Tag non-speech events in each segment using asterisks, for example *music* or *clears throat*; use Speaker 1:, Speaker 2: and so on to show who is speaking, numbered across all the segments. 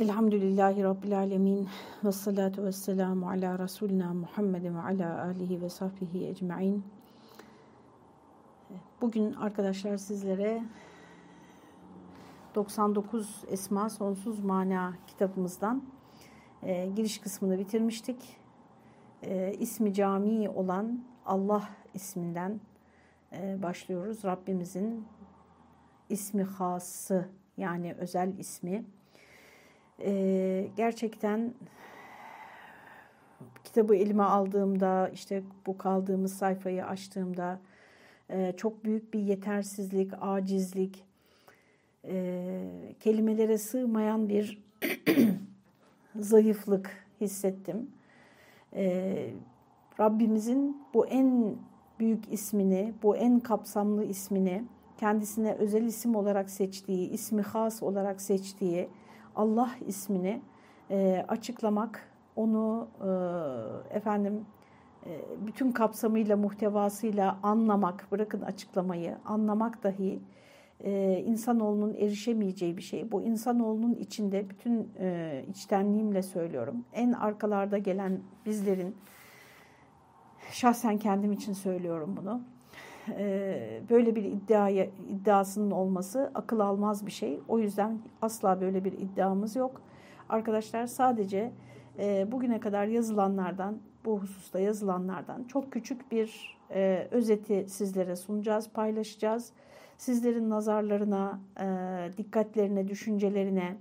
Speaker 1: Elhamdülillahi Rabbil Alemin ve salatu ve selamu ala Resulina Muhammedin ve ala alihi ve sahbihi ecma'in. Bugün arkadaşlar sizlere 99 Esma Sonsuz Mana kitabımızdan e, giriş kısmını bitirmiştik. E, ismi cami olan Allah isminden e, başlıyoruz. Rabbimizin ismi hası yani özel ismi e, gerçekten kitabı elime aldığımda işte bu kaldığımız sayfayı açtığımda e, çok büyük bir yetersizlik, acizlik, e, kelimelere sığmayan bir *clears throat* zayıflık hissettim. E, Rabbimizin bu en büyük ismini, bu en kapsamlı ismini kendisine özel isim olarak seçtiği, ismi has olarak seçtiği, Allah ismini e, açıklamak, onu e, efendim e, bütün kapsamıyla, muhtevasıyla anlamak, bırakın açıklamayı, anlamak dahi e, insanoğlunun erişemeyeceği bir şey. Bu insanoğlunun içinde bütün e, içtenliğimle söylüyorum. En arkalarda gelen bizlerin, şahsen kendim için söylüyorum bunu e, böyle bir iddiaya, iddiasının olması akıl almaz bir şey. O yüzden asla böyle bir iddiamız yok. Arkadaşlar sadece e, bugüne kadar yazılanlardan, bu hususta yazılanlardan çok küçük bir e, özeti sizlere sunacağız, paylaşacağız. Sizlerin nazarlarına, dikkatlerine, düşüncelerine,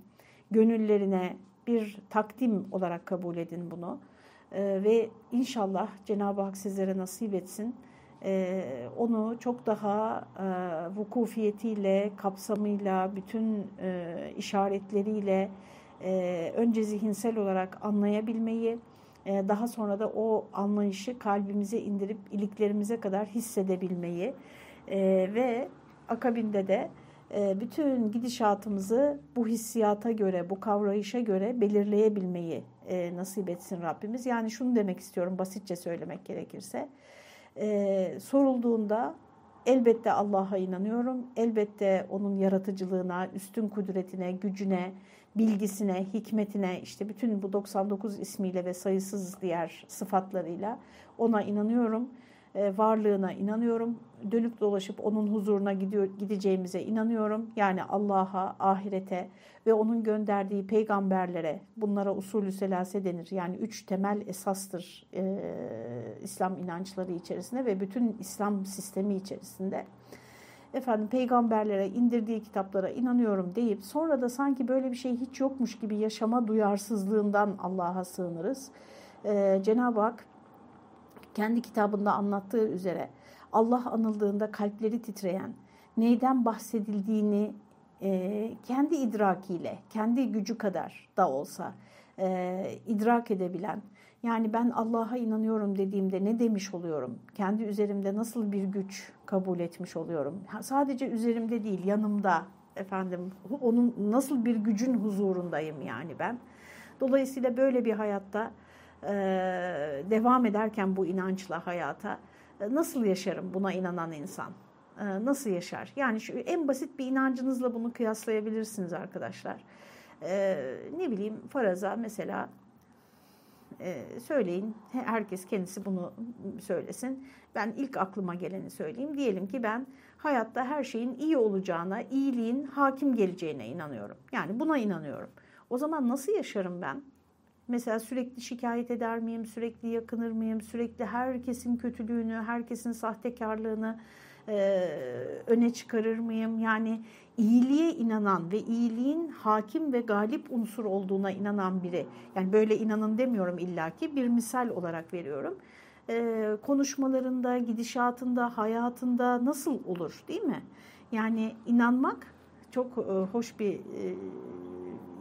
Speaker 1: gönüllerine bir takdim olarak kabul edin bunu. Ve inşallah Cenab-ı Hak sizlere nasip etsin e, onu çok daha e, vukufiyetiyle, kapsamıyla, bütün e, işaretleriyle e, önce zihinsel olarak anlayabilmeyi, daha sonra da o anlayışı kalbimize indirip iliklerimize kadar hissedebilmeyi ve akabinde de bütün gidişatımızı bu hissiyata göre, bu kavrayışa göre belirleyebilmeyi nasip etsin Rabbimiz. Yani şunu demek istiyorum basitçe söylemek gerekirse e, sorulduğunda elbette Allah'a inanıyorum. Elbette onun yaratıcılığına, üstün kudretine, gücüne, bilgisine, hikmetine işte bütün bu 99 ismiyle ve sayısız diğer sıfatlarıyla ona inanıyorum. E, varlığına inanıyorum. Dönüp dolaşıp onun huzuruna gidiyor, gideceğimize inanıyorum. Yani Allah'a, ahirete ve onun gönderdiği peygamberlere bunlara usulü selase denir. Yani üç temel esastır e, İslam inançları içerisinde ve bütün İslam sistemi içerisinde. Efendim peygamberlere indirdiği kitaplara inanıyorum deyip sonra da sanki böyle bir şey hiç yokmuş gibi yaşama duyarsızlığından Allah'a sığınırız. Ee, Cenab-ı Hak kendi kitabında anlattığı üzere Allah anıldığında kalpleri titreyen, neyden bahsedildiğini e, kendi idrakiyle, kendi gücü kadar da olsa e, idrak edebilen, yani ben Allah'a inanıyorum dediğimde ne demiş oluyorum? Kendi üzerimde nasıl bir güç kabul etmiş oluyorum? Sadece üzerimde değil, yanımda efendim onun nasıl bir gücün huzurundayım yani ben. Dolayısıyla böyle bir hayatta e, devam ederken bu inançla hayata nasıl yaşarım buna inanan insan? E, nasıl yaşar? Yani şu en basit bir inancınızla bunu kıyaslayabilirsiniz arkadaşlar. Ne bileyim faraza mesela söyleyin. Herkes kendisi bunu söylesin. Ben ilk aklıma geleni söyleyeyim. Diyelim ki ben hayatta her şeyin iyi olacağına, iyiliğin hakim geleceğine inanıyorum. Yani buna inanıyorum. O zaman nasıl yaşarım ben? Mesela sürekli şikayet eder miyim, sürekli yakınır mıyım, sürekli herkesin kötülüğünü, herkesin sahtekarlığını e, öne çıkarır mıyım? Yani iyiliğe inanan ve iyiliğin hakim ve galip unsur olduğuna inanan biri, yani böyle inanın demiyorum illaki bir misal olarak veriyorum. E, konuşmalarında, gidişatında, hayatında nasıl olur değil mi? Yani inanmak çok e, hoş bir e,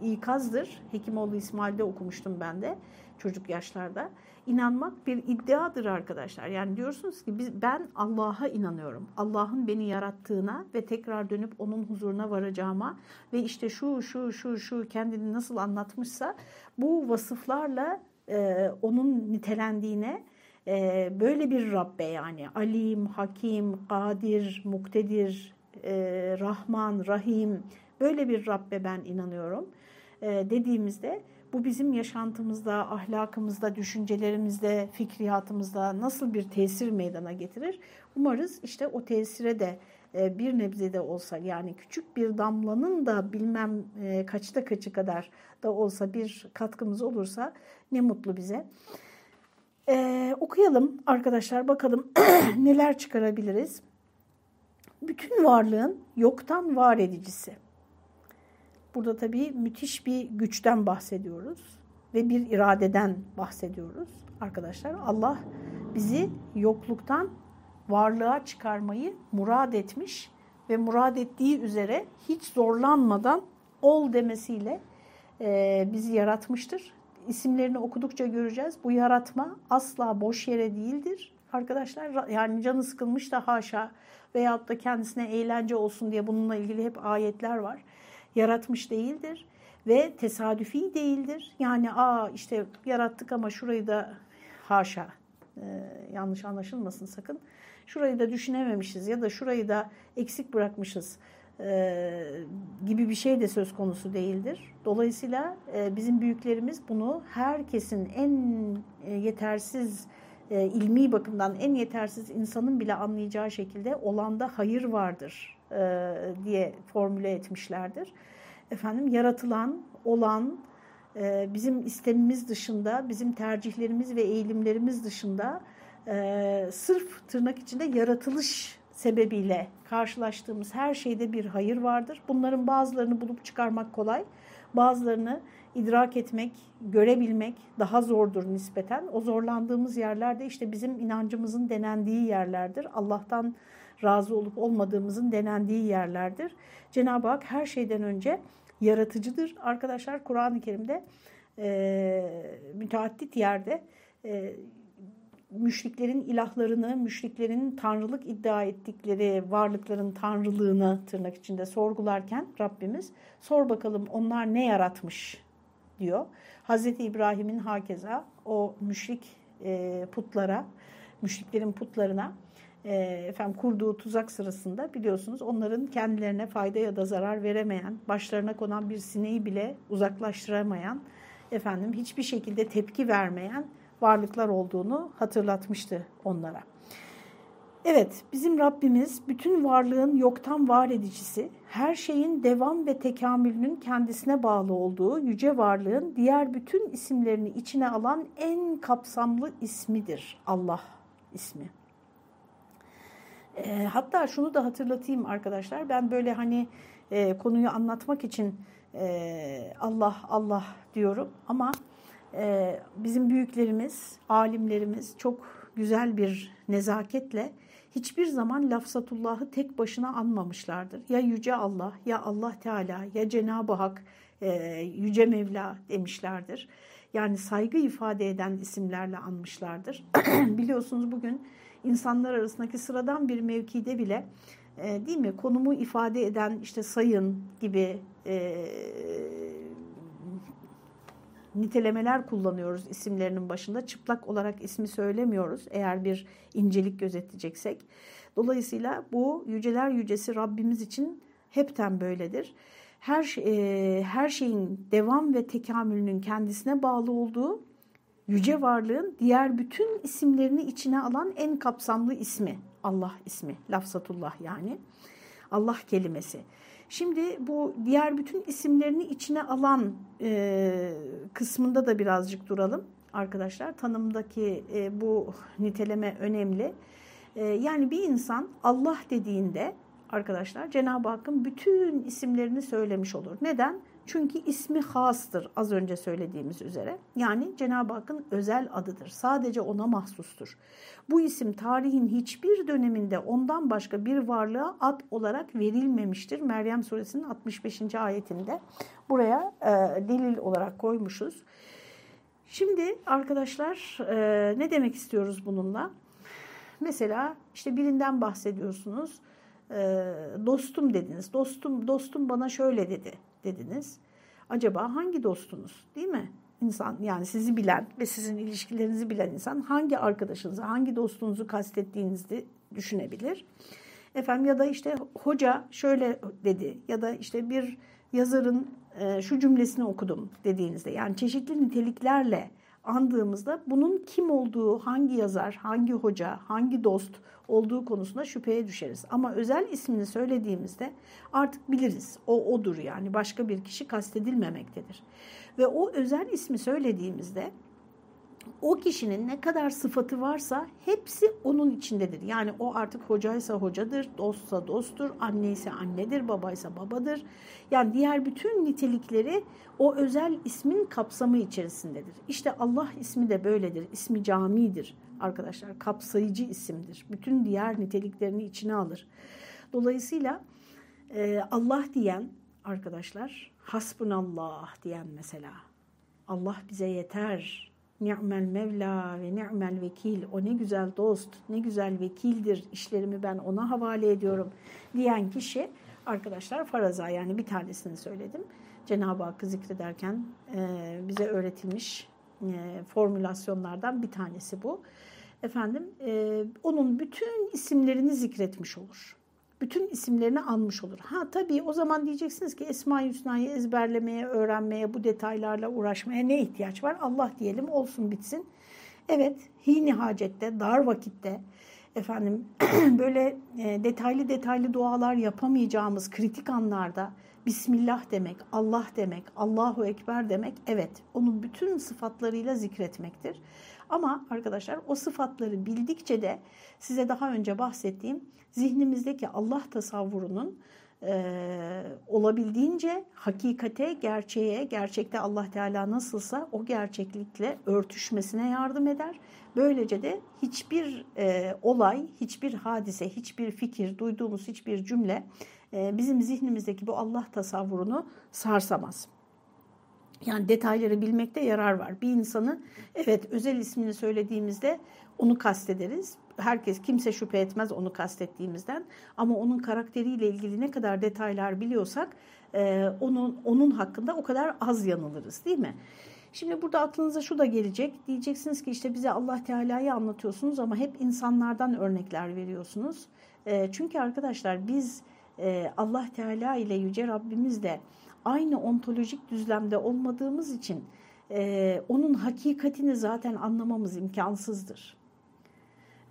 Speaker 1: ikazdır. Hekimoğlu İsmail'de okumuştum ben de çocuk yaşlarda. İnanmak bir iddiadır arkadaşlar. Yani diyorsunuz ki biz, ben Allah'a inanıyorum. Allah'ın beni yarattığına ve tekrar dönüp onun huzuruna varacağıma ve işte şu şu şu şu kendini nasıl anlatmışsa bu vasıflarla e, onun nitelendiğine e, böyle bir Rabbe yani alim, hakim, kadir, muktedir, e, Rahman, Rahim böyle bir Rabbe ben inanıyorum. e, dediğimizde bu bizim yaşantımızda, ahlakımızda, düşüncelerimizde, fikriyatımızda nasıl bir tesir meydana getirir? Umarız işte o tesire de e, bir nebze de olsa yani küçük bir damlanın da bilmem e, kaçta kaçı kadar da olsa bir katkımız olursa ne mutlu bize. Ee, okuyalım arkadaşlar bakalım *clears throat* neler çıkarabiliriz. Bütün varlığın yoktan var edicisi. Burada tabii müthiş bir güçten bahsediyoruz ve bir iradeden bahsediyoruz arkadaşlar. Allah bizi yokluktan varlığa çıkarmayı murad etmiş ve murad ettiği üzere hiç zorlanmadan ol demesiyle e, bizi yaratmıştır. İsimlerini okudukça göreceğiz. Bu yaratma asla boş yere değildir. Arkadaşlar yani canı sıkılmış da haşa veyahut da kendisine eğlence olsun diye bununla ilgili hep ayetler var. Yaratmış değildir ve tesadüfi değildir. Yani aa işte yarattık ama şurayı da haşa e, yanlış anlaşılmasın sakın. Şurayı da düşünememişiz ya da şurayı da eksik bırakmışız e, gibi bir şey de söz konusu değildir. Dolayısıyla e, bizim büyüklerimiz bunu herkesin en e, yetersiz e, ilmi bakımdan en yetersiz insanın bile anlayacağı şekilde olanda hayır vardır e, diye formüle etmişlerdir. Efendim yaratılan, olan, e, bizim istemimiz dışında, bizim tercihlerimiz ve eğilimlerimiz dışında e, sırf tırnak içinde yaratılış sebebiyle karşılaştığımız her şeyde bir hayır vardır. Bunların bazılarını bulup çıkarmak kolay, bazılarını idrak etmek, görebilmek daha zordur nispeten. O zorlandığımız yerlerde işte bizim inancımızın denendiği yerlerdir. Allah'tan razı olup olmadığımızın denendiği yerlerdir. Cenab-ı Hak her şeyden önce yaratıcıdır. Arkadaşlar Kur'an-ı Kerim'de e, müteaddit yerde e, müşriklerin ilahlarını, müşriklerin tanrılık iddia ettikleri varlıkların tanrılığını tırnak içinde sorgularken Rabbimiz sor bakalım onlar ne yaratmış diyor. Hazreti İbrahim'in hakeza o müşrik e, putlara, müşriklerin putlarına e, efendim kurduğu tuzak sırasında biliyorsunuz onların kendilerine fayda ya da zarar veremeyen, başlarına konan bir sineği bile uzaklaştıramayan, efendim hiçbir şekilde tepki vermeyen varlıklar olduğunu hatırlatmıştı onlara. Evet, bizim Rabbimiz bütün varlığın yoktan var edicisi, her şeyin devam ve tekamülünün kendisine bağlı olduğu yüce varlığın diğer bütün isimlerini içine alan en kapsamlı ismidir Allah ismi. E, hatta şunu da hatırlatayım arkadaşlar, ben böyle hani e, konuyu anlatmak için e, Allah Allah diyorum ama e, bizim büyüklerimiz, alimlerimiz çok güzel bir nezaketle hiçbir zaman lafzatullahı tek başına anmamışlardır. Ya Yüce Allah, ya Allah Teala, ya Cenab-ı Hak, e, Yüce Mevla demişlerdir. Yani saygı ifade eden isimlerle anmışlardır. *clears throat* Biliyorsunuz bugün insanlar arasındaki sıradan bir mevkide bile e, değil mi konumu ifade eden işte sayın gibi e, nitelemeler kullanıyoruz isimlerinin başında. Çıplak olarak ismi söylemiyoruz eğer bir incelik gözeteceksek. Dolayısıyla bu yüceler yücesi Rabbimiz için hepten böyledir. Her, e, her şeyin devam ve tekamülünün kendisine bağlı olduğu yüce varlığın diğer bütün isimlerini içine alan en kapsamlı ismi. Allah ismi, lafzatullah yani. Allah kelimesi. Şimdi bu diğer bütün isimlerini içine alan e, kısmında da birazcık duralım arkadaşlar. Tanımdaki e, bu niteleme önemli. E, yani bir insan Allah dediğinde arkadaşlar Cenab-ı Hakk'ın bütün isimlerini söylemiş olur. Neden? Çünkü ismi hastır az önce söylediğimiz üzere. Yani Cenab-ı Hakk'ın özel adıdır. Sadece ona mahsustur. Bu isim tarihin hiçbir döneminde ondan başka bir varlığa ad olarak verilmemiştir. Meryem suresinin 65. ayetinde buraya e, delil olarak koymuşuz. Şimdi arkadaşlar e, ne demek istiyoruz bununla? Mesela işte birinden bahsediyorsunuz. E, dostum dediniz. Dostum dostum bana şöyle dedi dediniz. Acaba hangi dostunuz değil mi? İnsan yani sizi bilen ve sizin ilişkilerinizi bilen insan hangi arkadaşınızı, hangi dostunuzu kastettiğinizi düşünebilir. Efendim ya da işte hoca şöyle dedi ya da işte bir yazarın e, şu cümlesini okudum dediğinizde yani çeşitli niteliklerle andığımızda bunun kim olduğu, hangi yazar, hangi hoca, hangi dost olduğu konusunda şüpheye düşeriz. Ama özel ismini söylediğimizde artık biliriz. O odur yani başka bir kişi kastedilmemektedir. Ve o özel ismi söylediğimizde o kişinin ne kadar sıfatı varsa hepsi onun içindedir. Yani o artık hocaysa hocadır, dostsa dosttur, anneyse annedir, babaysa babadır. Yani diğer bütün nitelikleri o özel ismin kapsamı içerisindedir. İşte Allah ismi de böyledir. İsmi camidir arkadaşlar. Kapsayıcı isimdir. Bütün diğer niteliklerini içine alır. Dolayısıyla e, Allah diyen arkadaşlar hasbunallah diyen mesela Allah bize yeter Ni'mel Mevla ve ni'mel vekil. O ne güzel dost, ne güzel vekildir. İşlerimi ben ona havale ediyorum diyen kişi arkadaşlar faraza yani bir tanesini söyledim. Cenab-ı Hakk'ı zikrederken e, bize öğretilmiş e, formülasyonlardan bir tanesi bu. Efendim e, onun bütün isimlerini zikretmiş olur bütün isimlerini almış olur. Ha tabii o zaman diyeceksiniz ki Esma-i Hüsna'yı ezberlemeye, öğrenmeye, bu detaylarla uğraşmaya ne ihtiyaç var? Allah diyelim olsun bitsin. Evet, hini hacette, dar vakitte efendim *clears throat* böyle e, detaylı detaylı dualar yapamayacağımız kritik anlarda Bismillah demek, Allah demek, Allahu Ekber demek evet onun bütün sıfatlarıyla zikretmektir. Ama arkadaşlar o sıfatları bildikçe de size daha önce bahsettiğim zihnimizdeki Allah tasavvurunun e, olabildiğince hakikate, gerçeğe, gerçekte Allah Teala nasılsa o gerçeklikle örtüşmesine yardım eder. Böylece de hiçbir e, olay, hiçbir hadise, hiçbir fikir, duyduğumuz hiçbir cümle bizim zihnimizdeki bu Allah tasavvurunu sarsamaz. Yani detayları bilmekte yarar var. Bir insanı evet özel ismini söylediğimizde onu kastederiz. Herkes kimse şüphe etmez onu kastettiğimizden. Ama onun karakteriyle ilgili ne kadar detaylar biliyorsak e, onun onun hakkında o kadar az yanılırız değil mi? Şimdi burada aklınıza şu da gelecek. Diyeceksiniz ki işte bize Allah Teala'yı anlatıyorsunuz ama hep insanlardan örnekler veriyorsunuz. E, çünkü arkadaşlar biz e, Allah Teala ile Yüce Rabbimizle aynı ontolojik düzlemde olmadığımız için e, onun hakikatini zaten anlamamız imkansızdır.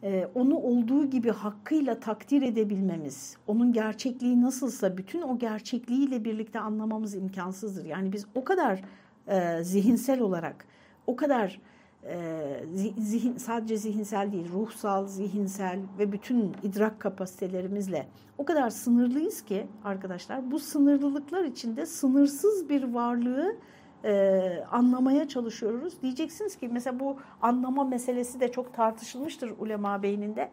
Speaker 1: E, onu olduğu gibi hakkıyla takdir edebilmemiz, onun gerçekliği nasılsa bütün o gerçekliğiyle birlikte anlamamız imkansızdır. Yani biz o kadar e, zihinsel olarak, o kadar zihin, sadece zihinsel değil, ruhsal, zihinsel ve bütün idrak kapasitelerimizle o kadar sınırlıyız ki arkadaşlar bu sınırlılıklar içinde sınırsız bir varlığı e, anlamaya çalışıyoruz. Diyeceksiniz ki mesela bu anlama meselesi de çok tartışılmıştır ulema beyninde.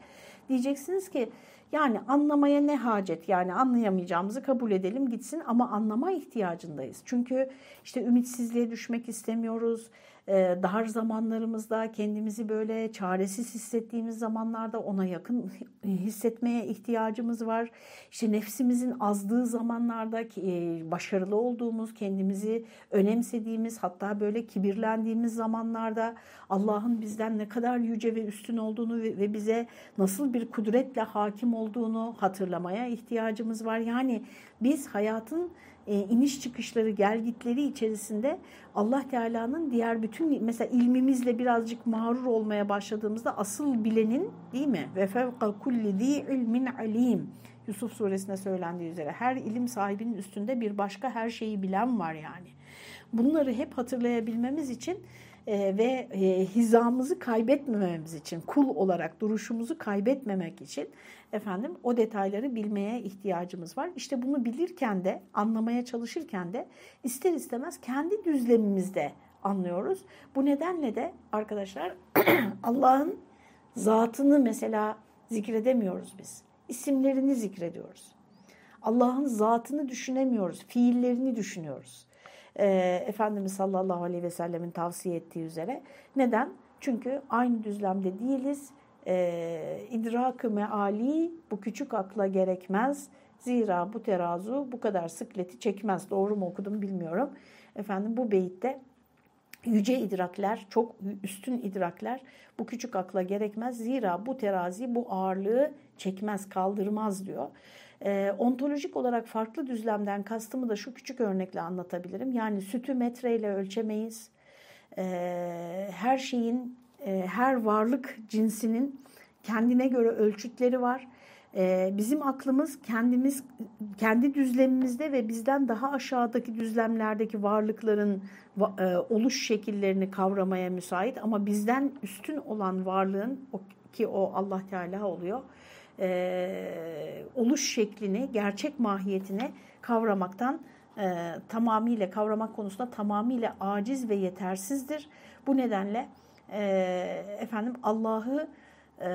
Speaker 1: Diyeceksiniz ki yani anlamaya ne hacet yani anlayamayacağımızı kabul edelim gitsin ama anlama ihtiyacındayız. Çünkü işte ümitsizliğe düşmek istemiyoruz e, dar zamanlarımızda kendimizi böyle çaresiz hissettiğimiz zamanlarda ona yakın hissetmeye ihtiyacımız var. İşte nefsimizin azdığı zamanlarda e, başarılı olduğumuz, kendimizi önemsediğimiz hatta böyle kibirlendiğimiz zamanlarda Allah'ın bizden ne kadar yüce ve üstün olduğunu ve bize nasıl bir kudretle hakim olduğunu hatırlamaya ihtiyacımız var. Yani biz hayatın e, iniş çıkışları, gelgitleri içerisinde Allah Teala'nın diğer bütün mesela ilmimizle birazcık mağrur olmaya başladığımızda asıl bilenin değil mi? Ve fevka kulli zi ilmin alim. Yusuf suresinde söylendiği üzere her ilim sahibinin üstünde bir başka her şeyi bilen var yani. Bunları hep hatırlayabilmemiz için e, ve e, hizamızı kaybetmememiz için, kul olarak duruşumuzu kaybetmemek için efendim o detayları bilmeye ihtiyacımız var. İşte bunu bilirken de, anlamaya çalışırken de ister istemez kendi düzlemimizde anlıyoruz. Bu nedenle de arkadaşlar *clears throat* Allah'ın zatını mesela zikredemiyoruz biz. İsimlerini zikrediyoruz. Allah'ın zatını düşünemiyoruz, fiillerini düşünüyoruz e, Efendimiz sallallahu aleyhi ve sellemin tavsiye ettiği üzere. Neden? Çünkü aynı düzlemde değiliz. E, idrak-ı meali bu küçük akla gerekmez. Zira bu terazu bu kadar sıkleti çekmez. Doğru mu okudum bilmiyorum. Efendim bu beyitte yüce idrakler, çok üstün idrakler bu küçük akla gerekmez. Zira bu terazi bu ağırlığı çekmez, kaldırmaz diyor. E, ontolojik olarak farklı düzlemden kastımı da şu küçük örnekle anlatabilirim. Yani sütü metreyle ölçemeyiz. E, her şeyin, e, her varlık cinsinin kendine göre ölçütleri var. E, bizim aklımız kendimiz kendi düzlemimizde ve bizden daha aşağıdaki düzlemlerdeki varlıkların e, oluş şekillerini kavramaya müsait ama bizden üstün olan varlığın ki o Allah Teala oluyor e, oluş şeklini, gerçek mahiyetini kavramaktan e, tamamıyla kavramak konusunda tamamıyla aciz ve yetersizdir. Bu nedenle e, efendim Allah'ı e,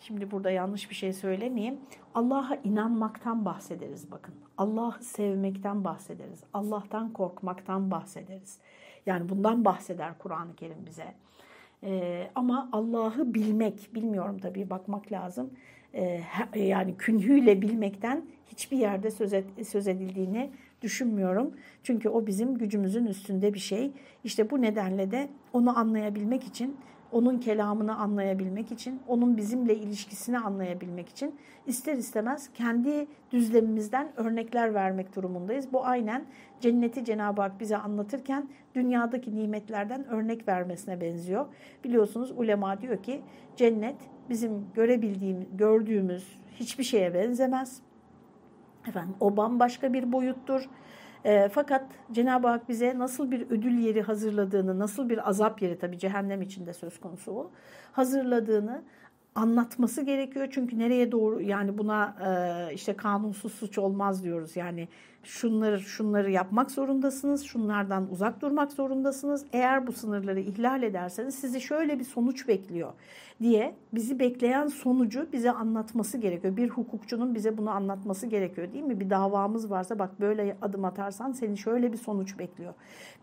Speaker 1: şimdi burada yanlış bir şey söylemeyeyim. Allah'a inanmaktan bahsederiz bakın. Allah'ı sevmekten bahsederiz. Allah'tan korkmaktan bahsederiz. Yani bundan bahseder Kur'an-ı Kerim bize. E, ama Allah'ı bilmek, bilmiyorum tabii bakmak lazım. E, yani künhüyle bilmekten hiçbir yerde söz, et, söz edildiğini düşünmüyorum. Çünkü o bizim gücümüzün üstünde bir şey. İşte bu nedenle de onu anlayabilmek için onun kelamını anlayabilmek için, onun bizimle ilişkisini anlayabilmek için ister istemez kendi düzlemimizden örnekler vermek durumundayız. Bu aynen cenneti Cenab-ı Hak bize anlatırken dünyadaki nimetlerden örnek vermesine benziyor. Biliyorsunuz ulema diyor ki cennet bizim görebildiğimiz, gördüğümüz hiçbir şeye benzemez. Efendim o bambaşka bir boyuttur e, fakat Cenab-ı Hak bize nasıl bir ödül yeri hazırladığını, nasıl bir azap yeri tabii cehennem içinde söz konusu o, hazırladığını anlatması gerekiyor. Çünkü nereye doğru yani buna e, işte kanunsuz suç olmaz diyoruz. Yani şunları şunları yapmak zorundasınız, şunlardan uzak durmak zorundasınız. Eğer bu sınırları ihlal ederseniz sizi şöyle bir sonuç bekliyor diye bizi bekleyen sonucu bize anlatması gerekiyor. Bir hukukçunun bize bunu anlatması gerekiyor değil mi? Bir davamız varsa bak böyle adım atarsan seni şöyle bir sonuç bekliyor.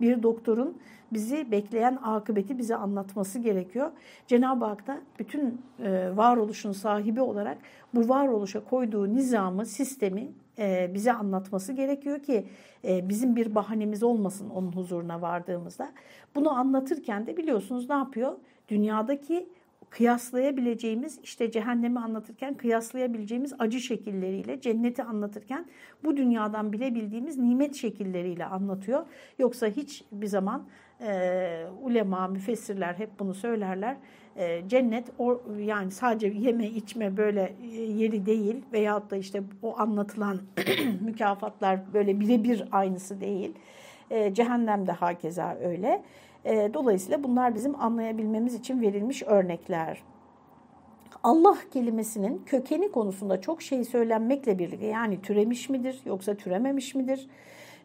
Speaker 1: Bir doktorun bizi bekleyen akıbeti bize anlatması gerekiyor. Cenab-ı Hak da bütün e, varoluşun sahibi olarak bu varoluşa koyduğu nizamı, sistemi e, bize anlatması gerekiyor ki e, bizim bir bahanemiz olmasın onun huzuruna vardığımızda. Bunu anlatırken de biliyorsunuz ne yapıyor? Dünyadaki kıyaslayabileceğimiz işte cehennemi anlatırken kıyaslayabileceğimiz acı şekilleriyle cenneti anlatırken bu dünyadan bilebildiğimiz nimet şekilleriyle anlatıyor. Yoksa hiç bir zaman e, ulema, müfessirler hep bunu söylerler. E, cennet o, yani sadece yeme içme böyle e, yeri değil veyahut da işte o anlatılan *clears throat* mükafatlar böyle birebir aynısı değil. E, cehennem de hakeza öyle. E, dolayısıyla bunlar bizim anlayabilmemiz için verilmiş örnekler. Allah kelimesinin kökeni konusunda çok şey söylenmekle birlikte yani türemiş midir yoksa türememiş midir?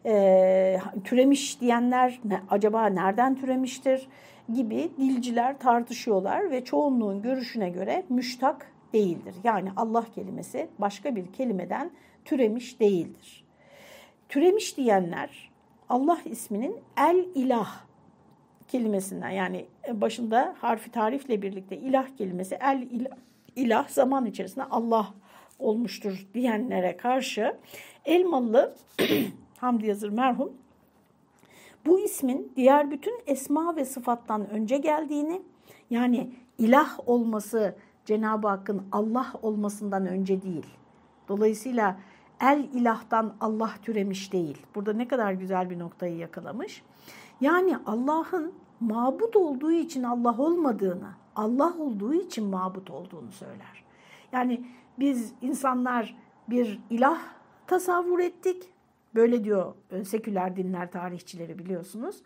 Speaker 1: E, türemiş diyenler ne, acaba nereden türemiştir gibi dilciler tartışıyorlar ve çoğunluğun görüşüne göre müştak değildir. Yani Allah kelimesi başka bir kelimeden türemiş değildir. Türemiş diyenler Allah isminin el ilah kelimesinden yani başında harfi tarifle birlikte ilah kelimesi el ilah, ilah zaman içerisinde Allah olmuştur diyenlere karşı Elmalı *clears throat* Hamdi Yazır merhum bu ismin diğer bütün esma ve sıfattan önce geldiğini yani ilah olması Cenab-ı Hakk'ın Allah olmasından önce değil. Dolayısıyla el ilahtan Allah türemiş değil. Burada ne kadar güzel bir noktayı yakalamış. Yani Allah'ın mabut olduğu için Allah olmadığını, Allah olduğu için mabut olduğunu söyler. Yani biz insanlar bir ilah tasavvur ettik. Böyle diyor e, seküler dinler tarihçileri biliyorsunuz.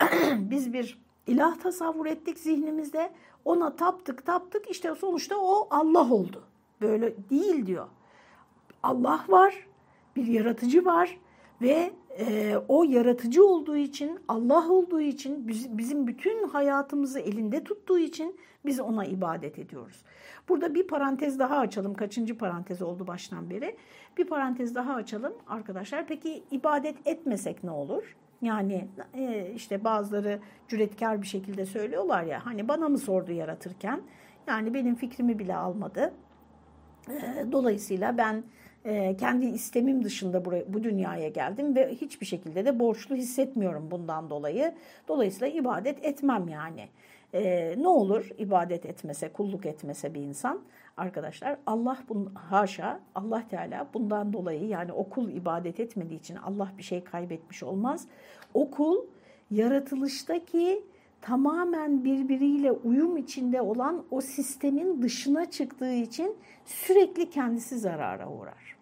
Speaker 1: *clears throat* biz bir ilah tasavvur ettik zihnimizde. Ona taptık taptık işte sonuçta o Allah oldu. Böyle değil diyor. Allah var, bir yaratıcı var ve e, o yaratıcı olduğu için, Allah olduğu için, bizim bütün hayatımızı elinde tuttuğu için biz ona ibadet ediyoruz. Burada bir parantez daha açalım. Kaçıncı parantez oldu baştan beri? Bir parantez daha açalım arkadaşlar. Peki ibadet etmesek ne olur? Yani e, işte bazıları cüretkar bir şekilde söylüyorlar ya hani bana mı sordu yaratırken? Yani benim fikrimi bile almadı. E, dolayısıyla ben e, kendi istemim dışında bu dünyaya geldim ve hiçbir şekilde de borçlu hissetmiyorum bundan dolayı. Dolayısıyla ibadet etmem yani. e, ne olur ibadet etmese, kulluk etmese bir insan? Arkadaşlar Allah bun, haşa Allah Teala bundan dolayı yani okul ibadet etmediği için Allah bir şey kaybetmiş olmaz. Okul yaratılıştaki tamamen birbiriyle uyum içinde olan o sistemin dışına çıktığı için sürekli kendisi zarara uğrar.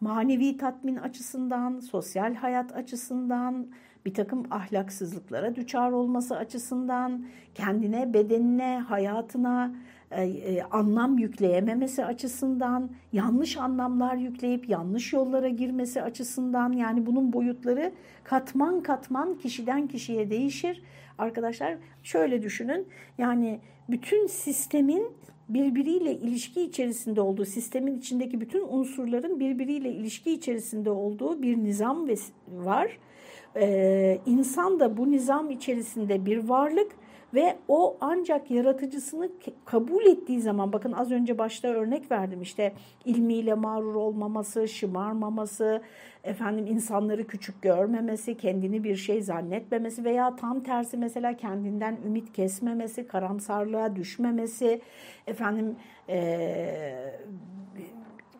Speaker 1: Manevi tatmin açısından, sosyal hayat açısından, bir takım ahlaksızlıklara düçar olması açısından, kendine, bedenine, hayatına e, e, anlam yükleyememesi açısından, yanlış anlamlar yükleyip yanlış yollara girmesi açısından yani bunun boyutları katman katman kişiden kişiye değişir. Arkadaşlar şöyle düşünün yani bütün sistemin birbiriyle ilişki içerisinde olduğu, sistemin içindeki bütün unsurların birbiriyle ilişki içerisinde olduğu bir nizam var. Ee, insan da bu nizam içerisinde bir varlık ve o ancak yaratıcısını kabul ettiği zaman bakın az önce başta örnek verdim işte ilmiyle mağrur olmaması, şımarmaması, efendim insanları küçük görmemesi, kendini bir şey zannetmemesi veya tam tersi mesela kendinden ümit kesmemesi, karamsarlığa düşmemesi, efendim e,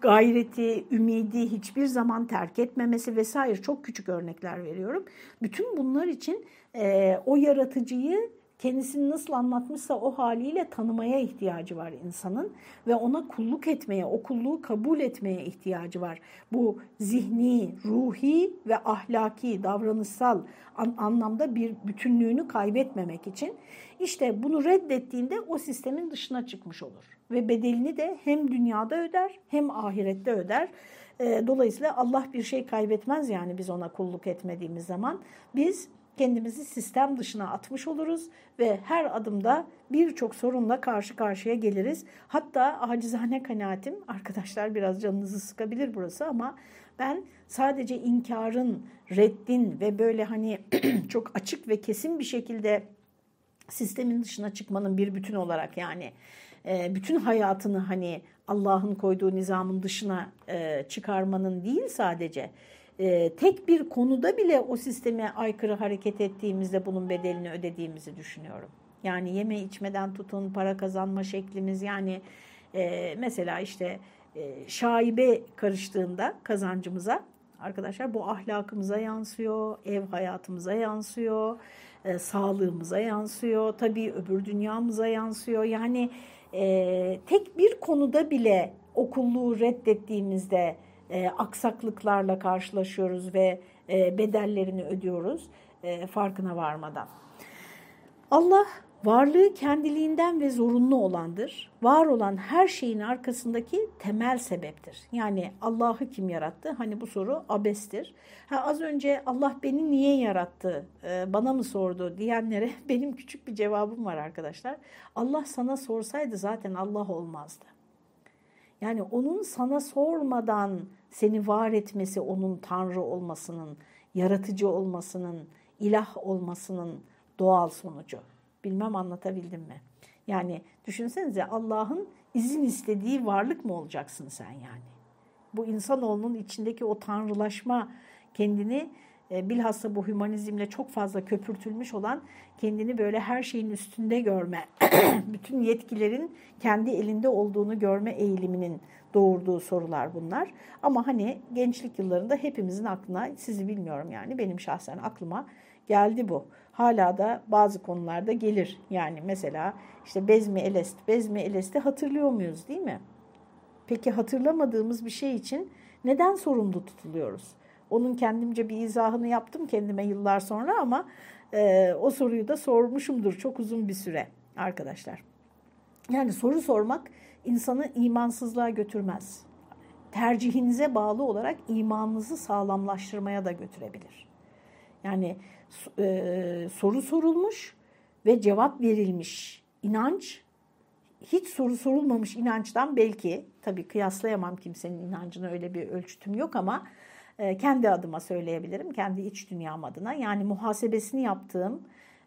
Speaker 1: gayreti, ümidi hiçbir zaman terk etmemesi vesaire çok küçük örnekler veriyorum. Bütün bunlar için e, o yaratıcıyı kendisini nasıl anlatmışsa o haliyle tanımaya ihtiyacı var insanın ve ona kulluk etmeye, o kulluğu kabul etmeye ihtiyacı var. Bu zihni, ruhi ve ahlaki, davranışsal an anlamda bir bütünlüğünü kaybetmemek için işte bunu reddettiğinde o sistemin dışına çıkmış olur ve bedelini de hem dünyada öder hem ahirette öder. Dolayısıyla Allah bir şey kaybetmez yani biz ona kulluk etmediğimiz zaman. Biz kendimizi sistem dışına atmış oluruz ve her adımda birçok sorunla karşı karşıya geliriz. Hatta acizane kanaatim arkadaşlar biraz canınızı sıkabilir burası ama ben sadece inkarın, reddin ve böyle hani *clears throat* çok açık ve kesin bir şekilde sistemin dışına çıkmanın bir bütün olarak yani e, bütün hayatını hani Allah'ın koyduğu nizamın dışına e, çıkarmanın değil sadece e, tek bir konuda bile o sisteme aykırı hareket ettiğimizde bunun bedelini ödediğimizi düşünüyorum. Yani yeme içmeden tutun para kazanma şeklimiz yani e, mesela işte e, şaibe karıştığında kazancımıza arkadaşlar bu ahlakımıza yansıyor, ev hayatımıza yansıyor, e, sağlığımıza yansıyor, tabii öbür dünyamıza yansıyor. Yani e, tek bir konuda bile okulluğu reddettiğimizde e, aksaklıklarla karşılaşıyoruz ve e, bedellerini ödüyoruz e, farkına varmadan. Allah varlığı kendiliğinden ve zorunlu olandır. Var olan her şeyin arkasındaki temel sebeptir. Yani Allah'ı kim yarattı? Hani bu soru abestir. Ha, az önce Allah beni niye yarattı, e, bana mı sordu diyenlere *laughs* benim küçük bir cevabım var arkadaşlar. Allah sana sorsaydı zaten Allah olmazdı. Yani onun sana sormadan seni var etmesi onun Tanrı olmasının, yaratıcı olmasının, ilah olmasının doğal sonucu. Bilmem anlatabildim mi? Yani düşünsenize Allah'ın izin istediği varlık mı olacaksın sen yani? Bu insanoğlunun içindeki o tanrılaşma kendini e, bilhassa bu hümanizmle çok fazla köpürtülmüş olan kendini böyle her şeyin üstünde görme, *clears throat* bütün yetkilerin kendi elinde olduğunu görme eğiliminin doğurduğu sorular bunlar. Ama hani gençlik yıllarında hepimizin aklına, sizi bilmiyorum yani benim şahsen aklıma geldi bu. Hala da bazı konularda gelir. Yani mesela işte Bezmi Elest, Bezmi Elest'i hatırlıyor muyuz değil mi? Peki hatırlamadığımız bir şey için neden sorumlu tutuluyoruz? Onun kendimce bir izahını yaptım kendime yıllar sonra ama e, o soruyu da sormuşumdur çok uzun bir süre arkadaşlar. Yani soru sormak insanı imansızlığa götürmez. Tercihinize bağlı olarak imanınızı sağlamlaştırmaya da götürebilir. Yani e, soru sorulmuş ve cevap verilmiş inanç hiç soru sorulmamış inançtan belki tabii kıyaslayamam kimsenin inancını öyle bir ölçütüm yok ama kendi adıma söyleyebilirim kendi iç dünyam adına yani muhasebesini yaptığım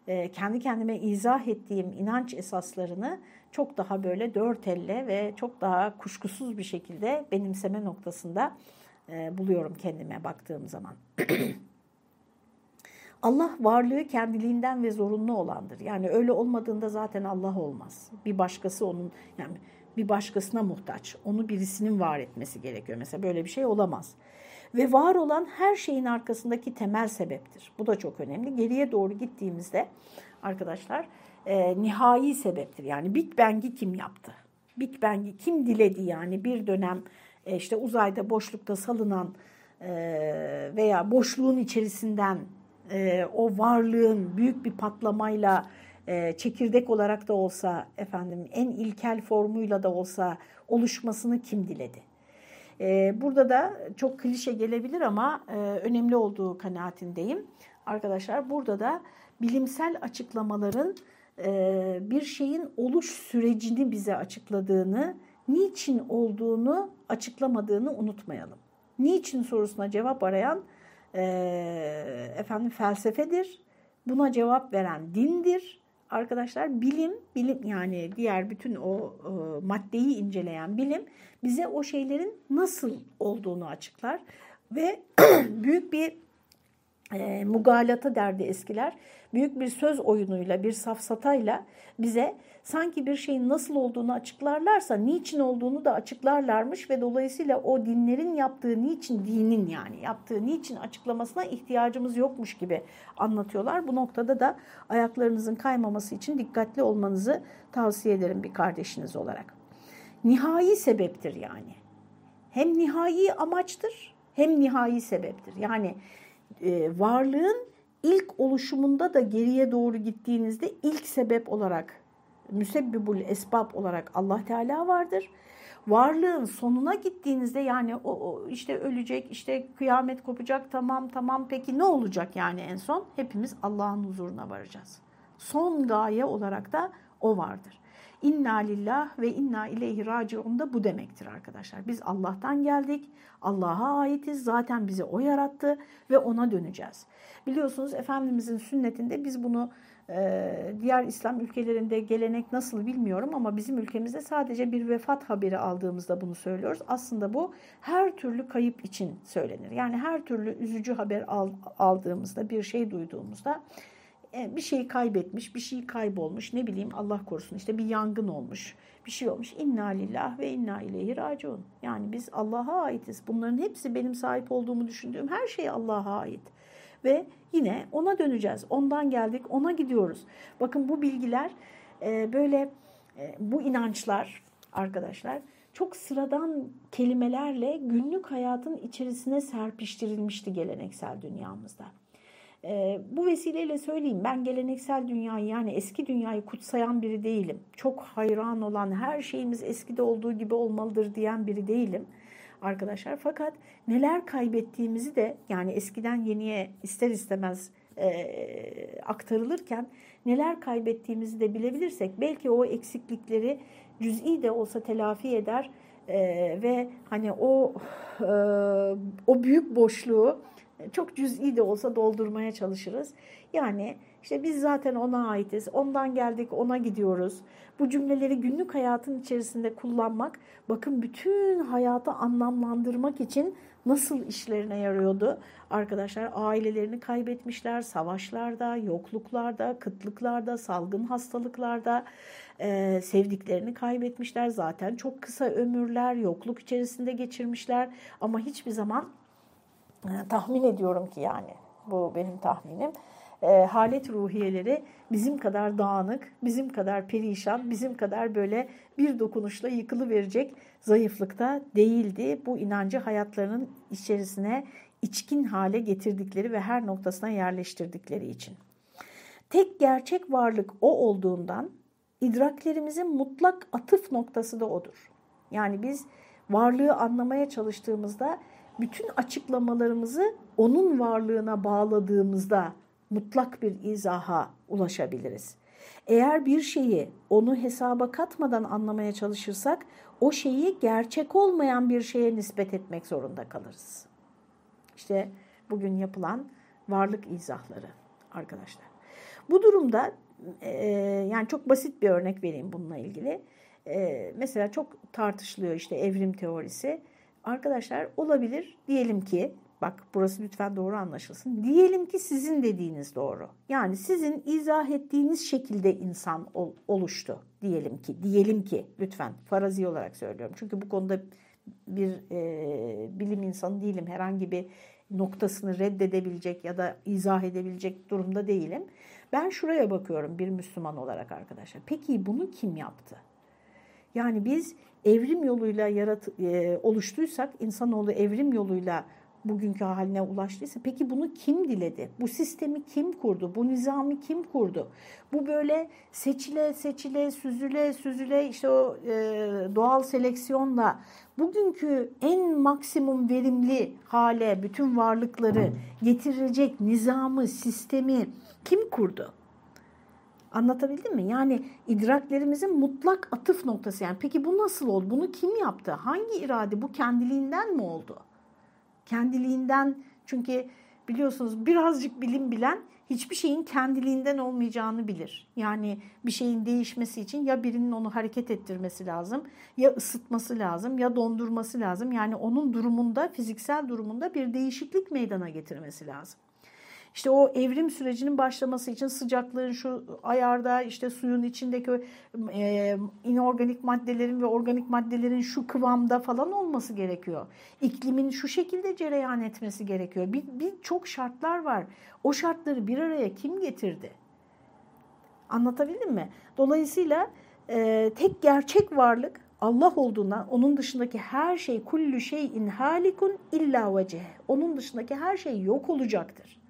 Speaker 1: e, kendi kendime izah ettiğim inanç esaslarını çok daha böyle dört elle ve çok daha kuşkusuz bir şekilde benimseme noktasında e, buluyorum kendime baktığım zaman. *clears throat* Allah varlığı kendiliğinden ve zorunlu olandır. Yani öyle olmadığında zaten Allah olmaz. Bir başkası onun yani bir başkasına muhtaç. Onu birisinin var etmesi gerekiyor. Mesela böyle bir şey olamaz. Ve var olan her şeyin arkasındaki temel sebeptir. Bu da çok önemli. Geriye doğru gittiğimizde arkadaşlar e, nihai sebeptir. Yani Big Bang'i kim yaptı? Big Bang'i kim diledi yani bir dönem e, işte uzayda boşlukta salınan e, veya boşluğun içerisinden e, o varlığın büyük bir patlamayla e, çekirdek olarak da olsa efendim en ilkel formuyla da olsa oluşmasını kim diledi? E, burada da çok klişe gelebilir ama e, önemli olduğu kanaatindeyim. Arkadaşlar burada da bilimsel açıklamaların e, bir şeyin oluş sürecini bize açıkladığını, niçin olduğunu açıklamadığını unutmayalım. Niçin sorusuna cevap arayan e, efendim felsefedir. Buna cevap veren dindir. Arkadaşlar bilim, bilim yani diğer bütün o e, maddeyi inceleyen bilim bize o şeylerin nasıl olduğunu açıklar ve *clears throat* büyük bir e, mugalata derdi eskiler. Büyük bir söz oyunuyla, bir safsatayla bize sanki bir şeyin nasıl olduğunu açıklarlarsa niçin olduğunu da açıklarlarmış ve dolayısıyla o dinlerin yaptığı niçin dinin yani yaptığı niçin açıklamasına ihtiyacımız yokmuş gibi anlatıyorlar. Bu noktada da ayaklarınızın kaymaması için dikkatli olmanızı tavsiye ederim bir kardeşiniz olarak. Nihai sebeptir yani. Hem nihai amaçtır hem nihai sebeptir. Yani e, varlığın ilk oluşumunda da geriye doğru gittiğinizde ilk sebep olarak müsebbibul esbab olarak Allah Teala vardır. Varlığın sonuna gittiğinizde yani o, o işte ölecek, işte kıyamet kopacak tamam tamam peki ne olacak yani en son? Hepimiz Allah'ın huzuruna varacağız. Son gaye olarak da o vardır. İnna lillah ve inna ileyhi raciun da bu demektir arkadaşlar. Biz Allah'tan geldik, Allah'a aitiz. Zaten bizi o yarattı ve ona döneceğiz. Biliyorsunuz Efendimizin sünnetinde biz bunu diğer İslam ülkelerinde gelenek nasıl bilmiyorum ama bizim ülkemizde sadece bir vefat haberi aldığımızda bunu söylüyoruz. Aslında bu her türlü kayıp için söylenir. Yani her türlü üzücü haber aldığımızda, bir şey duyduğumuzda e, bir şeyi kaybetmiş, bir şey kaybolmuş, ne bileyim Allah korusun işte bir yangın olmuş, bir şey olmuş. İnna lillah ve inna ileyhi raciun. Yani biz Allah'a aitiz. Bunların hepsi benim sahip olduğumu düşündüğüm her şey Allah'a ait. Ve yine ona döneceğiz. Ondan geldik, ona gidiyoruz. Bakın bu bilgiler e, böyle e, bu inançlar arkadaşlar çok sıradan kelimelerle günlük hayatın içerisine serpiştirilmişti geleneksel dünyamızda. E, bu vesileyle söyleyeyim ben geleneksel dünyayı yani eski dünyayı kutsayan biri değilim. Çok hayran olan her şeyimiz eskide olduğu gibi olmalıdır diyen biri değilim arkadaşlar. Fakat neler kaybettiğimizi de yani eskiden yeniye ister istemez e, aktarılırken neler kaybettiğimizi de bilebilirsek belki o eksiklikleri cüz'i de olsa telafi eder e, ve hani o e, o büyük boşluğu çok cüz'i de olsa doldurmaya çalışırız. Yani işte biz zaten ona aitiz, ondan geldik ona gidiyoruz. Bu cümleleri günlük hayatın içerisinde kullanmak, bakın bütün hayatı anlamlandırmak için nasıl işlerine yarıyordu? Arkadaşlar ailelerini kaybetmişler, savaşlarda, yokluklarda, kıtlıklarda, salgın hastalıklarda e, sevdiklerini kaybetmişler. Zaten çok kısa ömürler, yokluk içerisinde geçirmişler ama hiçbir zaman e, tahmin ediyorum ki yani bu benim tahminim e, halet ruhiyeleri bizim kadar dağınık, bizim kadar perişan, bizim kadar böyle bir dokunuşla yıkılıverecek zayıflıkta değildi. Bu inancı hayatlarının içerisine içkin hale getirdikleri ve her noktasına yerleştirdikleri için. Tek gerçek varlık o olduğundan idraklerimizin mutlak atıf noktası da odur. Yani biz varlığı anlamaya çalıştığımızda bütün açıklamalarımızı onun varlığına bağladığımızda mutlak bir izaha ulaşabiliriz. Eğer bir şeyi onu hesaba katmadan anlamaya çalışırsak o şeyi gerçek olmayan bir şeye nispet etmek zorunda kalırız. İşte bugün yapılan varlık izahları arkadaşlar. Bu durumda e, yani çok basit bir örnek vereyim bununla ilgili. E, mesela çok tartışılıyor işte evrim teorisi. Arkadaşlar olabilir diyelim ki Bak burası lütfen doğru anlaşılsın. Diyelim ki sizin dediğiniz doğru. Yani sizin izah ettiğiniz şekilde insan ol, oluştu diyelim ki. Diyelim ki lütfen farazi olarak söylüyorum. Çünkü bu konuda bir e, bilim insanı değilim. Herhangi bir noktasını reddedebilecek ya da izah edebilecek durumda değilim. Ben şuraya bakıyorum bir Müslüman olarak arkadaşlar. Peki bunu kim yaptı? Yani biz evrim yoluyla yarat e, oluştuysak, insanoğlu evrim yoluyla bugünkü haline ulaştıysa peki bunu kim diledi? Bu sistemi kim kurdu? Bu nizami kim kurdu? Bu böyle seçile seçile süzüle süzüle işte o e, doğal seleksiyonla bugünkü en maksimum verimli hale bütün varlıkları getirecek nizamı, sistemi kim kurdu? Anlatabildim mi? Yani idraklerimizin mutlak atıf noktası. Yani peki bu nasıl oldu? Bunu kim yaptı? Hangi irade? Bu kendiliğinden mi oldu? Kendiliğinden çünkü biliyorsunuz birazcık bilim bilen hiçbir şeyin kendiliğinden olmayacağını bilir. Yani bir şeyin değişmesi için ya birinin onu hareket ettirmesi lazım, ya ısıtması lazım, ya dondurması lazım. Yani onun durumunda, fiziksel durumunda bir değişiklik meydana getirmesi lazım. İşte o evrim sürecinin başlaması için sıcaklığın şu ayarda işte suyun içindeki e, inorganik maddelerin ve organik maddelerin şu kıvamda falan olması gerekiyor. İklimin şu şekilde cereyan etmesi gerekiyor. Bir, bir çok şartlar var. O şartları bir araya kim getirdi? Anlatabildim mi? Dolayısıyla e, tek gerçek varlık Allah olduğundan onun dışındaki her şey kullu şeyin halikun illa vecih. Onun dışındaki her şey yok olacaktır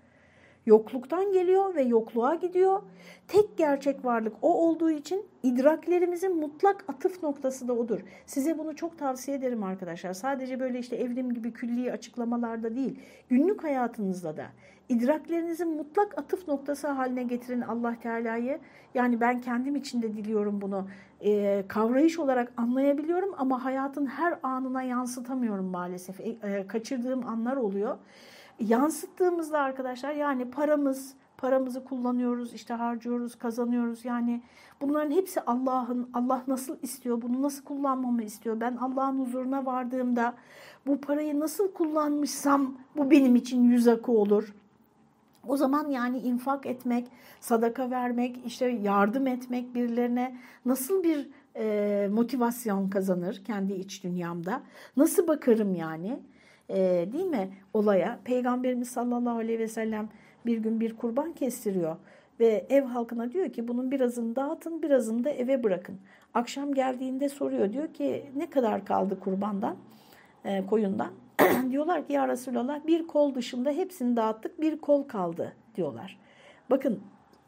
Speaker 1: yokluktan geliyor ve yokluğa gidiyor. Tek gerçek varlık o olduğu için idraklerimizin mutlak atıf noktası da odur. Size bunu çok tavsiye ederim arkadaşlar. Sadece böyle işte evrim gibi külli açıklamalarda değil, günlük hayatınızda da idraklerinizin mutlak atıf noktası haline getirin Allah Teala'yı. Yani ben kendim için de diliyorum bunu. E, kavrayış olarak anlayabiliyorum ama hayatın her anına yansıtamıyorum maalesef. E, e, kaçırdığım anlar oluyor yansıttığımızda arkadaşlar yani paramız, paramızı kullanıyoruz, işte harcıyoruz, kazanıyoruz. Yani bunların hepsi Allah'ın, Allah nasıl istiyor, bunu nasıl kullanmamı istiyor. Ben Allah'ın huzuruna vardığımda bu parayı nasıl kullanmışsam bu benim için yüz akı olur. O zaman yani infak etmek, sadaka vermek, işte yardım etmek birilerine nasıl bir e, motivasyon kazanır kendi iç dünyamda? Nasıl bakarım yani? E, değil mi olaya? Peygamberimiz sallallahu aleyhi ve sellem bir gün bir kurban kestiriyor ve ev halkına diyor ki bunun birazını dağıtın birazını da eve bırakın. Akşam geldiğinde soruyor diyor ki ne kadar kaldı kurbandan e, koyundan? *clears throat* diyorlar ki ya Resulallah bir kol dışında hepsini dağıttık bir kol kaldı diyorlar. Bakın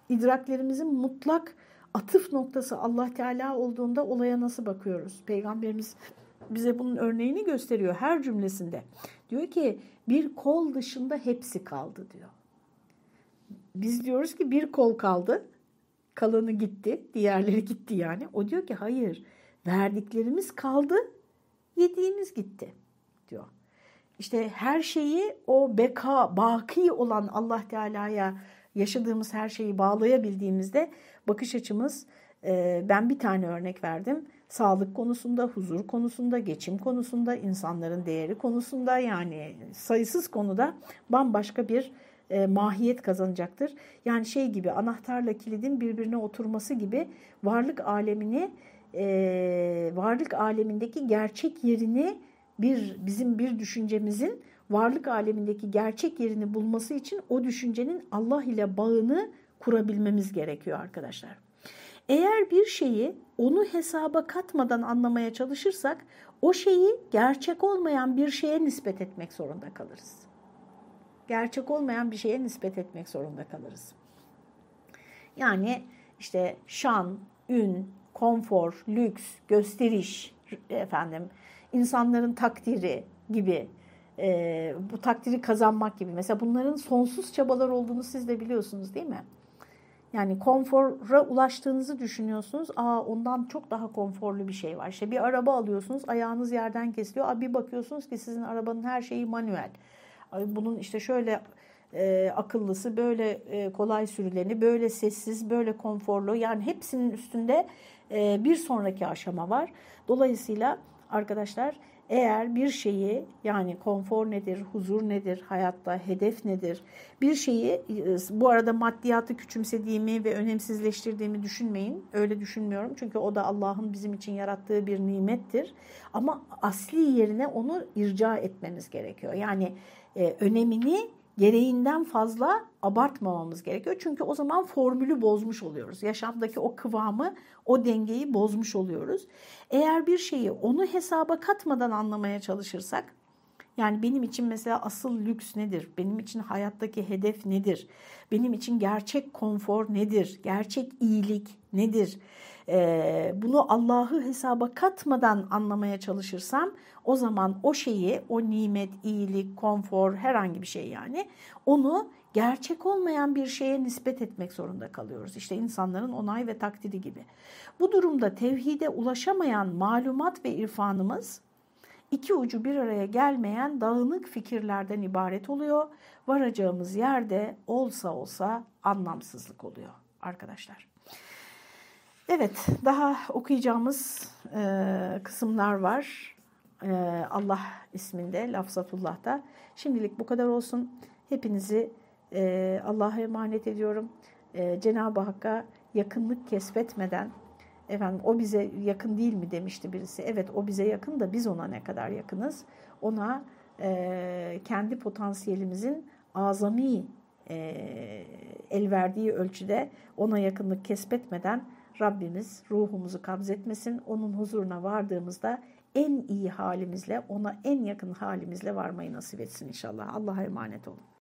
Speaker 1: idraklerimizin mutlak atıf noktası Allah Teala olduğunda olaya nasıl bakıyoruz? Peygamberimiz bize bunun örneğini gösteriyor her cümlesinde. Diyor ki bir kol dışında hepsi kaldı diyor. Biz diyoruz ki bir kol kaldı. Kalanı gitti. Diğerleri gitti yani. O diyor ki hayır. Verdiklerimiz kaldı. Yediğimiz gitti diyor. İşte her şeyi o beka, baki olan Allah Teala'ya yaşadığımız her şeyi bağlayabildiğimizde bakış açımız ben bir tane örnek verdim sağlık konusunda, huzur konusunda, geçim konusunda, insanların değeri konusunda yani sayısız konuda bambaşka bir e, mahiyet kazanacaktır. Yani şey gibi anahtarla kilidin birbirine oturması gibi varlık alemini e, varlık alemindeki gerçek yerini bir bizim bir düşüncemizin varlık alemindeki gerçek yerini bulması için o düşüncenin Allah ile bağını kurabilmemiz gerekiyor arkadaşlar. Eğer bir şeyi onu hesaba katmadan anlamaya çalışırsak o şeyi gerçek olmayan bir şeye nispet etmek zorunda kalırız. Gerçek olmayan bir şeye nispet etmek zorunda kalırız. Yani işte şan, ün, konfor, lüks, gösteriş, efendim, insanların takdiri gibi e, bu takdiri kazanmak gibi. Mesela bunların sonsuz çabalar olduğunu siz de biliyorsunuz değil mi? Yani konfora ulaştığınızı düşünüyorsunuz. Aa ondan çok daha konforlu bir şey var. İşte bir araba alıyorsunuz, ayağınız yerden kesiliyor. Aa, bir bakıyorsunuz ki sizin arabanın her şeyi manuel. Bunun işte şöyle e, akıllısı, böyle e, kolay sürüleni, böyle sessiz, böyle konforlu. Yani hepsinin üstünde e, bir sonraki aşama var. Dolayısıyla arkadaşlar eğer bir şeyi yani konfor nedir, huzur nedir, hayatta hedef nedir, bir şeyi e, bu arada maddiyatı küçümsediğimi ve önemsizleştirdiğimi düşünmeyin. Öyle düşünmüyorum çünkü o da Allah'ın bizim için yarattığı bir nimettir. Ama asli yerine onu irca etmemiz gerekiyor. Yani e, önemini gereğinden fazla abartmamamız gerekiyor. Çünkü o zaman formülü bozmuş oluyoruz. Yaşamdaki o kıvamı, o dengeyi bozmuş oluyoruz. Eğer bir şeyi onu hesaba katmadan anlamaya çalışırsak, yani benim için mesela asıl lüks nedir? Benim için hayattaki hedef nedir? Benim için gerçek konfor nedir? Gerçek iyilik nedir? Ee, bunu Allah'ı hesaba katmadan anlamaya çalışırsam o zaman o şeyi, o nimet, iyilik, konfor, herhangi bir şey yani onu gerçek olmayan bir şeye nispet etmek zorunda kalıyoruz. İşte insanların onay ve takdiri gibi. Bu durumda tevhide ulaşamayan malumat ve irfanımız iki ucu bir araya gelmeyen dağınık fikirlerden ibaret oluyor. Varacağımız yerde olsa olsa anlamsızlık oluyor arkadaşlar. Evet, daha okuyacağımız e, kısımlar var. E, Allah isminde, Lafzatullah'ta. Şimdilik bu kadar olsun. Hepinizi e, Allah'a emanet ediyorum. E, Cenab-ı Hakk'a yakınlık kesbetmeden, efendim o bize yakın değil mi demişti birisi. Evet o bize yakın da biz ona ne kadar yakınız? Ona e, kendi potansiyelimizin azami e, el verdiği ölçüde ona yakınlık kesbetmeden Rabbimiz ruhumuzu kabzetmesin. Onun huzuruna vardığımızda en iyi halimizle, ona en yakın halimizle varmayı nasip etsin inşallah. Allah'a emanet olun.